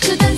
to the